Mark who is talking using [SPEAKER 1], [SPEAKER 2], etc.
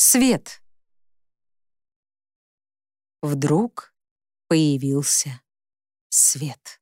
[SPEAKER 1] Свет. Вдруг появился свет.